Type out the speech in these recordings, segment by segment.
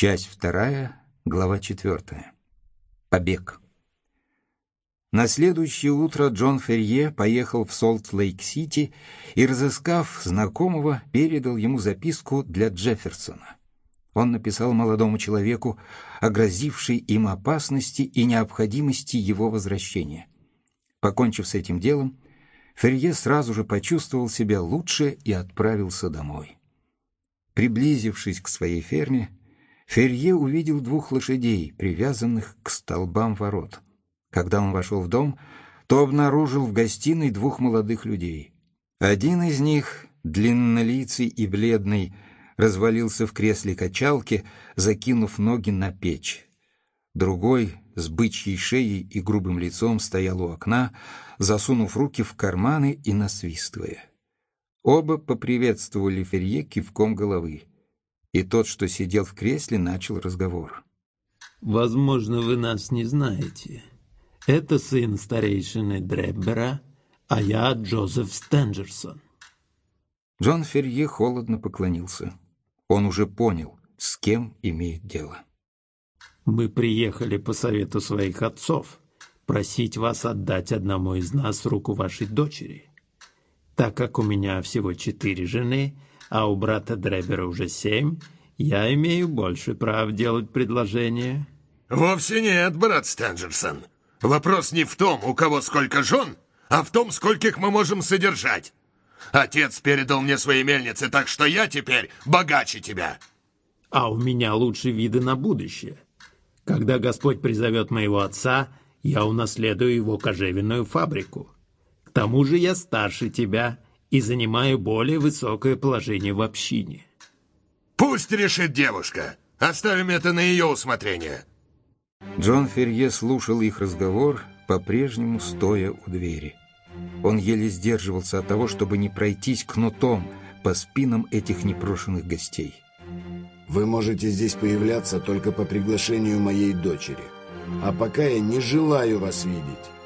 Часть вторая, глава четвертая. Побег. На следующее утро Джон Ферье поехал в Солт-Лейк-Сити и, разыскав знакомого, передал ему записку для Джефферсона. Он написал молодому человеку о грозившей им опасности и необходимости его возвращения. Покончив с этим делом, Ферье сразу же почувствовал себя лучше и отправился домой. Приблизившись к своей ферме, Ферье увидел двух лошадей, привязанных к столбам ворот. Когда он вошел в дом, то обнаружил в гостиной двух молодых людей. Один из них, длиннолицый и бледный, развалился в кресле качалки, закинув ноги на печь. Другой, с бычьей шеей и грубым лицом, стоял у окна, засунув руки в карманы и насвистывая. Оба поприветствовали Ферье кивком головы и тот, что сидел в кресле, начал разговор. «Возможно, вы нас не знаете. Это сын старейшины Дреббера, а я Джозеф Стенджерсон». Джон Ферье холодно поклонился. Он уже понял, с кем имеет дело. «Мы приехали по совету своих отцов просить вас отдать одному из нас руку вашей дочери. Так как у меня всего четыре жены — а у брата Дребера уже семь, я имею больше прав делать предложение». «Вовсе нет, брат Стенджерсон. Вопрос не в том, у кого сколько жен, а в том, скольких мы можем содержать. Отец передал мне свои мельницы, так что я теперь богаче тебя». «А у меня лучше виды на будущее. Когда Господь призовет моего отца, я унаследую его кожевенную фабрику. К тому же я старше тебя» и занимаю более высокое положение в общине. Пусть решит девушка. Оставим это на ее усмотрение. Джон Ферье слушал их разговор, по-прежнему стоя у двери. Он еле сдерживался от того, чтобы не пройтись кнутом по спинам этих непрошенных гостей. «Вы можете здесь появляться только по приглашению моей дочери. А пока я не желаю вас видеть».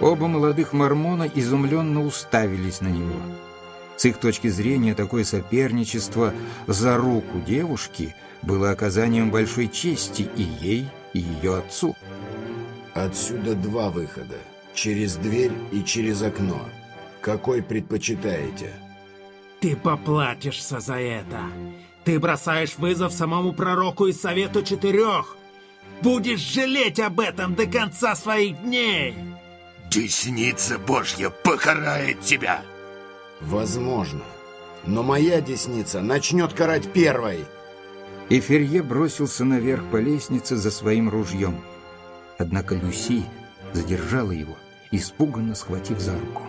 Оба молодых мормона изумленно уставились на него. С их точки зрения такое соперничество за руку девушки было оказанием большой чести и ей, и ее отцу. Отсюда два выхода. Через дверь и через окно. Какой предпочитаете? Ты поплатишься за это. Ты бросаешь вызов самому пророку из Совета Четырех. Будешь жалеть об этом до конца своих дней. Десница Божья покарает тебя. Возможно. Но моя десница начнет карать первой. И Ферье бросился наверх по лестнице за своим ружьем. Однако Люси задержала его, испуганно схватив за руку.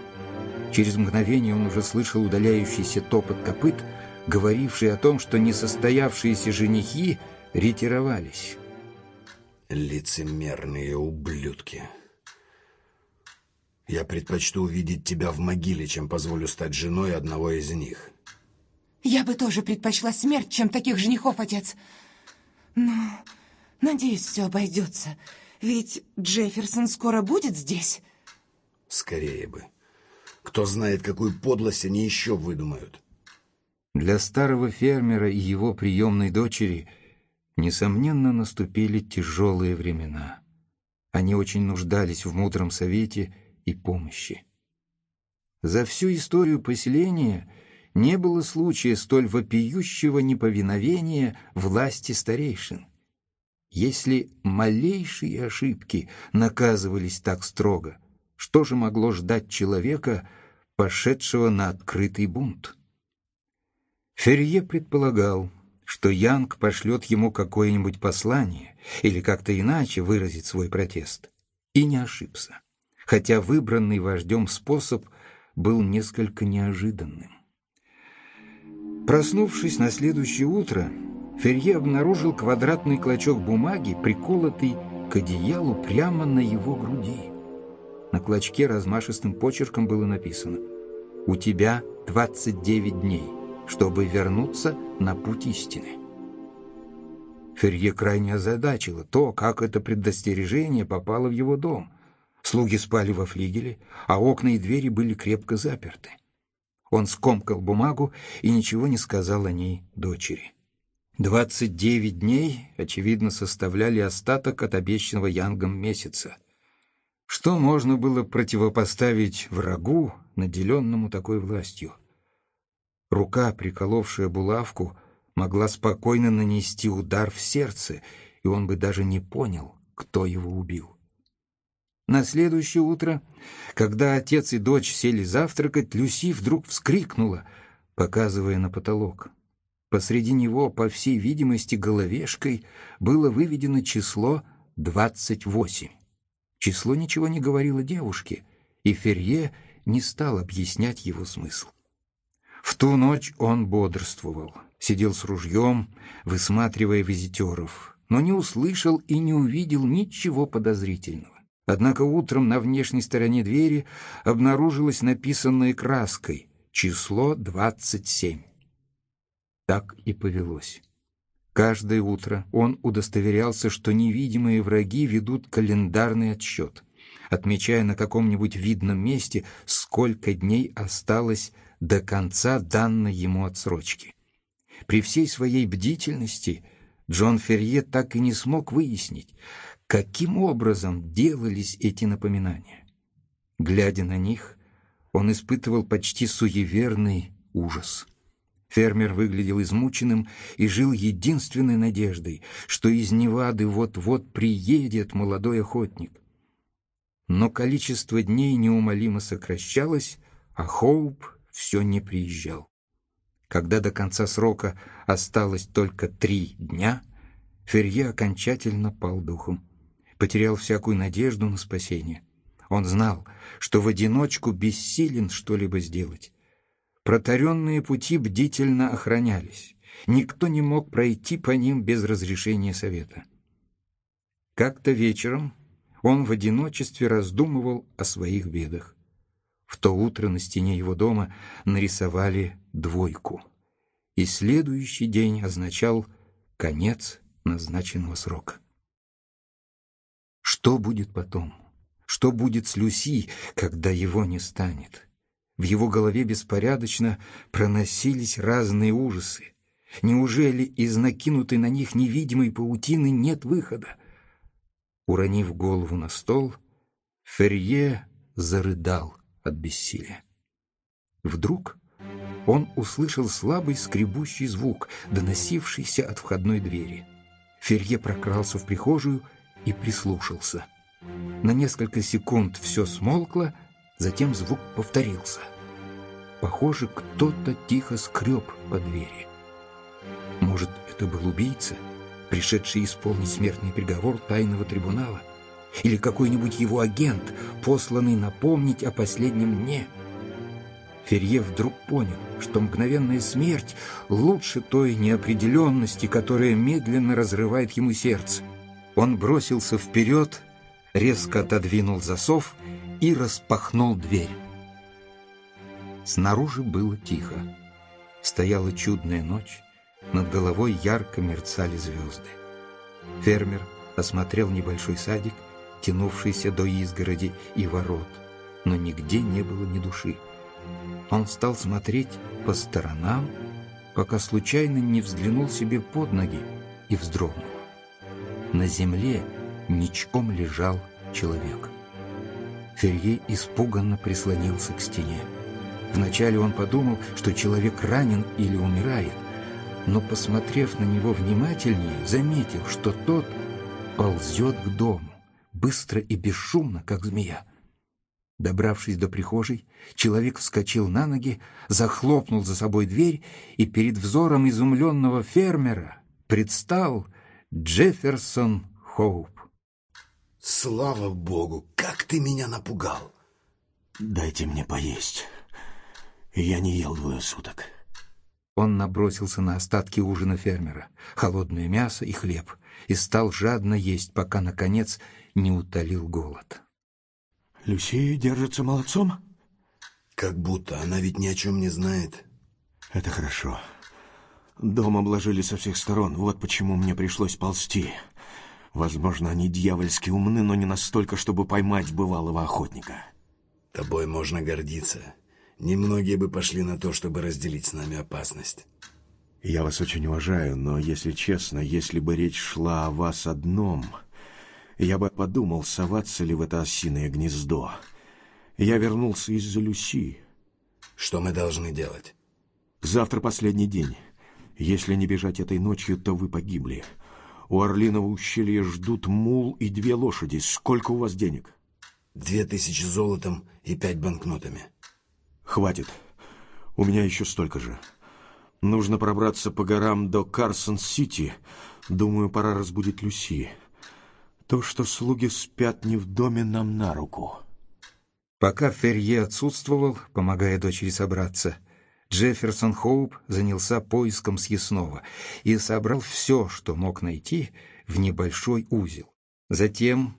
Через мгновение он уже слышал удаляющийся топот копыт, говоривший о том, что несостоявшиеся женихи ретировались. Лицемерные ублюдки. Я предпочту увидеть тебя в могиле, чем позволю стать женой одного из них. Я бы тоже предпочла смерть, чем таких женихов, отец. Но, надеюсь, все обойдется. Ведь Джефферсон скоро будет здесь. Скорее бы. Кто знает, какую подлость они еще выдумают. Для старого фермера и его приемной дочери, несомненно, наступили тяжелые времена. Они очень нуждались в мудром совете и помощи. За всю историю поселения не было случая столь вопиющего неповиновения власти старейшин. Если малейшие ошибки наказывались так строго, что же могло ждать человека, пошедшего на открытый бунт? Ферье предполагал, что Янг пошлет ему какое-нибудь послание или как-то иначе выразит свой протест, и не ошибся хотя выбранный вождем способ был несколько неожиданным. Проснувшись на следующее утро, Ферье обнаружил квадратный клочок бумаги, приколотый к одеялу прямо на его груди. На клочке размашистым почерком было написано «У тебя 29 дней, чтобы вернуться на путь истины». Ферье крайне озадачило то, как это предостережение попало в его дом – Слуги спали во флигеле, а окна и двери были крепко заперты. Он скомкал бумагу и ничего не сказал о ней дочери. Двадцать девять дней, очевидно, составляли остаток от обещанного Янгом месяца. Что можно было противопоставить врагу, наделенному такой властью? Рука, приколовшая булавку, могла спокойно нанести удар в сердце, и он бы даже не понял, кто его убил. На следующее утро, когда отец и дочь сели завтракать, Люси вдруг вскрикнула, показывая на потолок. Посреди него, по всей видимости, головешкой было выведено число 28. Число ничего не говорило девушке, и Ферье не стал объяснять его смысл. В ту ночь он бодрствовал, сидел с ружьем, высматривая визитеров, но не услышал и не увидел ничего подозрительного. Однако утром на внешней стороне двери обнаружилось написанное краской число 27. Так и повелось. Каждое утро он удостоверялся, что невидимые враги ведут календарный отсчет, отмечая на каком-нибудь видном месте, сколько дней осталось до конца данной ему отсрочки. При всей своей бдительности Джон Ферье так и не смог выяснить, каким образом делались эти напоминания. Глядя на них, он испытывал почти суеверный ужас. Фермер выглядел измученным и жил единственной надеждой, что из Невады вот-вот приедет молодой охотник. Но количество дней неумолимо сокращалось, а Хоуп все не приезжал. Когда до конца срока осталось только три дня, Ферье окончательно пал духом, потерял всякую надежду на спасение. Он знал, что в одиночку бессилен что-либо сделать. Протаренные пути бдительно охранялись. Никто не мог пройти по ним без разрешения совета. Как-то вечером он в одиночестве раздумывал о своих бедах. В то утро на стене его дома нарисовали двойку. И следующий день означал конец назначенного срока. Что будет потом? Что будет с Люси, когда его не станет? В его голове беспорядочно проносились разные ужасы. Неужели из накинутой на них невидимой паутины нет выхода? Уронив голову на стол, Ферье зарыдал от бессилия. Вдруг он услышал слабый скребущий звук, доносившийся от входной двери. Ферье прокрался в прихожую и прислушался. На несколько секунд все смолкло, Затем звук повторился. Похоже, кто-то тихо скреб по двери. Может, это был убийца, пришедший исполнить смертный приговор тайного трибунала? Или какой-нибудь его агент, посланный напомнить о последнем дне? Ферье вдруг понял, что мгновенная смерть лучше той неопределенности, которая медленно разрывает ему сердце. Он бросился вперед, резко отодвинул засов и распахнул дверь. Снаружи было тихо. Стояла чудная ночь, над головой ярко мерцали звезды. Фермер осмотрел небольшой садик, тянувшийся до изгороди и ворот, но нигде не было ни души. Он стал смотреть по сторонам, пока случайно не взглянул себе под ноги и вздрогнул. На земле ничком лежал человек. Ферье испуганно прислонился к стене. Вначале он подумал, что человек ранен или умирает, но, посмотрев на него внимательнее, заметил, что тот ползет к дому, быстро и бесшумно, как змея. Добравшись до прихожей, человек вскочил на ноги, захлопнул за собой дверь, и перед взором изумленного фермера предстал Джефферсон Хоуп. Слава богу, как ты меня напугал! Дайте мне поесть. Я не ел двое суток. Он набросился на остатки ужина фермера, холодное мясо и хлеб, и стал жадно есть, пока, наконец, не утолил голод. Люси держится молодцом? Как будто, она ведь ни о чем не знает. Это хорошо. Дом обложили со всех сторон, вот почему мне пришлось ползти. Возможно, они дьявольски умны, но не настолько, чтобы поймать бывалого охотника. Тобой можно гордиться. Немногие бы пошли на то, чтобы разделить с нами опасность. Я вас очень уважаю, но, если честно, если бы речь шла о вас одном, я бы подумал, соваться ли в это осиное гнездо. Я вернулся из-за Люси. Что мы должны делать? Завтра последний день. Если не бежать этой ночью, то вы погибли. У Орлиного ущелья ждут мул и две лошади. Сколько у вас денег? Две тысячи золотом и пять банкнотами. Хватит. У меня еще столько же. Нужно пробраться по горам до Карсон-Сити. Думаю, пора разбудить Люси. То, что слуги спят не в доме, нам на руку. Пока Ферье отсутствовал, помогая дочери собраться, Джефферсон Хоуп занялся поиском съестного и собрал все, что мог найти, в небольшой узел. Затем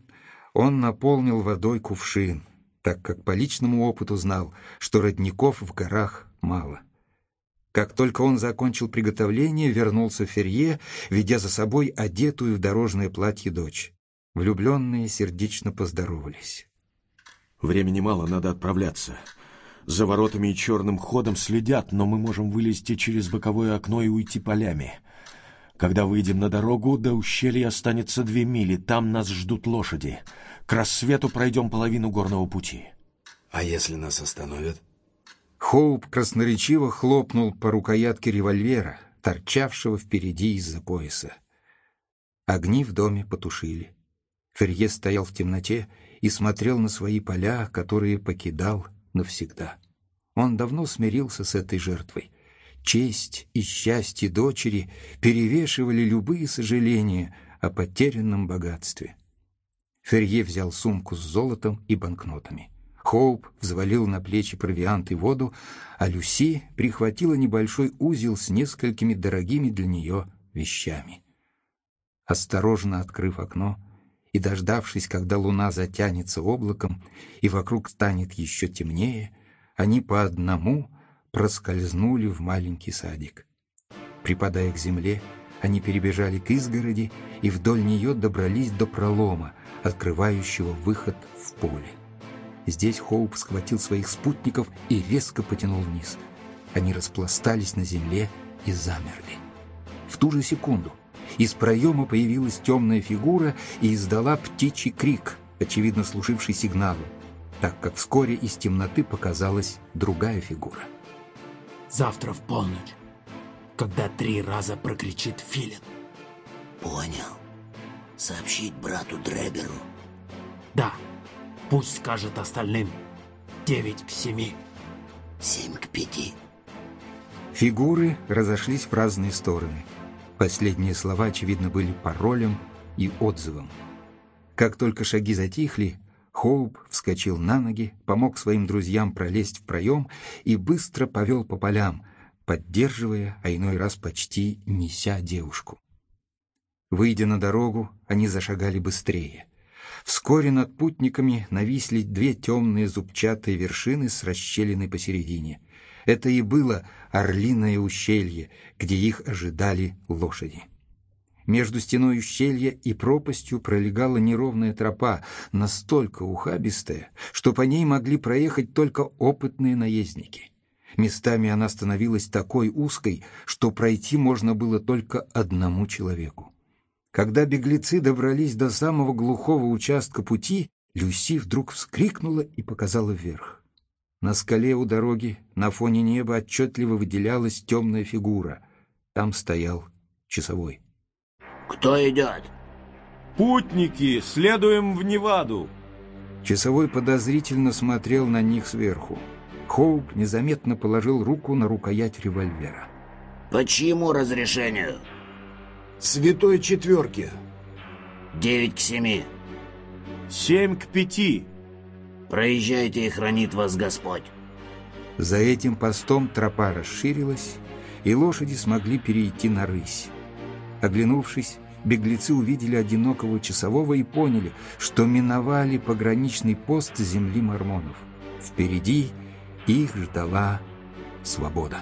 он наполнил водой кувшин, так как по личному опыту знал, что родников в горах мало. Как только он закончил приготовление, вернулся Ферье, ведя за собой одетую в дорожное платье дочь. Влюбленные сердечно поздоровались. Времени мало, надо отправляться. За воротами и черным ходом следят, но мы можем вылезти через боковое окно и уйти полями. Когда выйдем на дорогу, до ущелья останется две мили, там нас ждут лошади. К рассвету пройдем половину горного пути. А если нас остановят? Хоуп красноречиво хлопнул по рукоятке револьвера, торчавшего впереди из-за пояса. Огни в доме потушили. Ферье стоял в темноте и смотрел на свои поля, которые покидал навсегда. Он давно смирился с этой жертвой. Честь и счастье дочери перевешивали любые сожаления о потерянном богатстве. Ферье взял сумку с золотом и банкнотами. Хоуп взвалил на плечи провиант и воду, а Люси прихватила небольшой узел с несколькими дорогими для нее вещами. Осторожно открыв окно и дождавшись, когда луна затянется облаком и вокруг станет еще темнее, они по одному проскользнули в маленький садик. Припадая к земле, они перебежали к изгороди и вдоль нее добрались до пролома, открывающего выход в поле. Здесь Хоуп схватил своих спутников и резко потянул вниз. Они распластались на земле и замерли. В ту же секунду из проема появилась темная фигура и издала птичий крик, очевидно служивший сигналом, так как вскоре из темноты показалась другая фигура. Завтра в полночь, когда три раза прокричит Филин. Понял. Сообщить брату Дреберу. Да, пусть скажет остальным. Девять к семи. Семь к пяти. Фигуры разошлись в разные стороны. Последние слова, очевидно, были паролем и отзывом. Как только шаги затихли, Хоуп вскочил на ноги, помог своим друзьям пролезть в проем и быстро повел по полям, поддерживая, а иной раз почти неся девушку. Выйдя на дорогу, они зашагали быстрее. Вскоре над путниками нависли две темные зубчатые вершины с расщелиной посередине. Это и было Орлиное ущелье, где их ожидали лошади. Между стеной ущелья и пропастью пролегала неровная тропа, настолько ухабистая, что по ней могли проехать только опытные наездники. Местами она становилась такой узкой, что пройти можно было только одному человеку. Когда беглецы добрались до самого глухого участка пути, Люси вдруг вскрикнула и показала вверх. На скале у дороги на фоне неба отчетливо выделялась темная фигура. Там стоял часовой. Кто идет? Путники, следуем в Неваду. Часовой подозрительно смотрел на них сверху. Хоуп незаметно положил руку на рукоять револьвера. По чьему разрешению? Святой четверки. Девять к семи. Семь к пяти. Проезжайте и хранит вас Господь. За этим постом тропа расширилась, и лошади смогли перейти на рысь. Оглянувшись, беглецы увидели одинокого часового и поняли, что миновали пограничный пост земли мормонов. Впереди их ждала свобода.